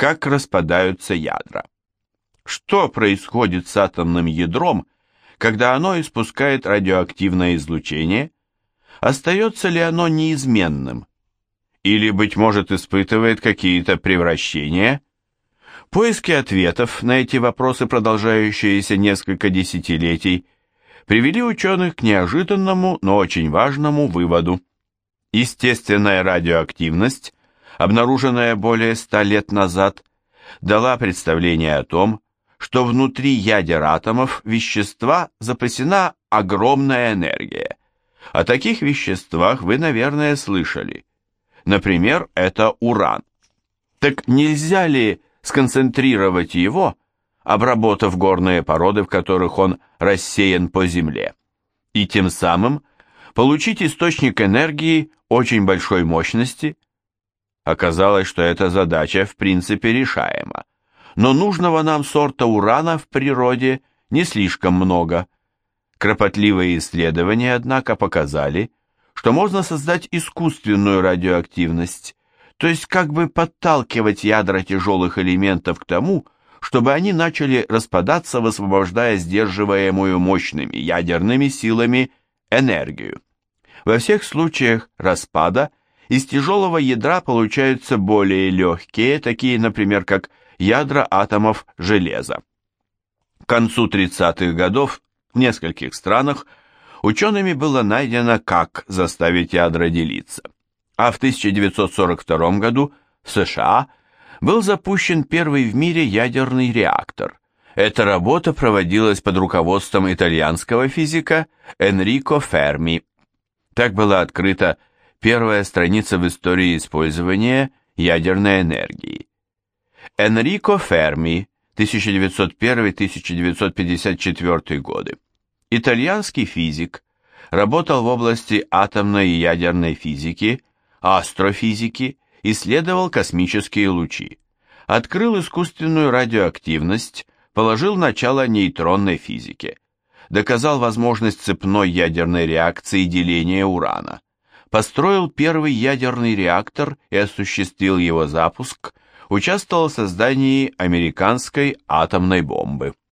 как распадаются ядра. Что происходит с атомным ядром, когда оно испускает радиоактивное излучение? Остается ли оно неизменным? Или, быть может, испытывает какие-то превращения? Поиски ответов на эти вопросы, продолжающиеся несколько десятилетий, привели ученых к неожиданному, но очень важному выводу. Естественная радиоактивность, обнаруженная более ста лет назад, дала представление о том, что внутри ядер атомов вещества запасена огромная энергия. О таких веществах вы, наверное, слышали. Например, это уран. Так нельзя ли сконцентрировать его, обработав горные породы, в которых он рассеян по земле, и тем самым получить источник энергии очень большой мощности? Оказалось, что эта задача в принципе решаема, но нужного нам сорта урана в природе не слишком много. Кропотливые исследования, однако, показали, что можно создать искусственную радиоактивность, то есть как бы подталкивать ядра тяжелых элементов к тому, чтобы они начали распадаться, высвобождая сдерживаемую мощными ядерными силами энергию. Во всех случаях распада из тяжелого ядра получаются более легкие, такие, например, как ядра атомов железа. К концу 30-х годов в нескольких странах учеными было найдено, как заставить ядра делиться а в 1942 году в США был запущен первый в мире ядерный реактор. Эта работа проводилась под руководством итальянского физика Энрико Ферми. Так была открыта первая страница в истории использования ядерной энергии. Энрико Ферми, 1901-1954 годы. Итальянский физик, работал в области атомной и ядерной физики, астрофизики, исследовал космические лучи, открыл искусственную радиоактивность, положил начало нейтронной физике, доказал возможность цепной ядерной реакции деления урана, построил первый ядерный реактор и осуществил его запуск, участвовал в создании американской атомной бомбы.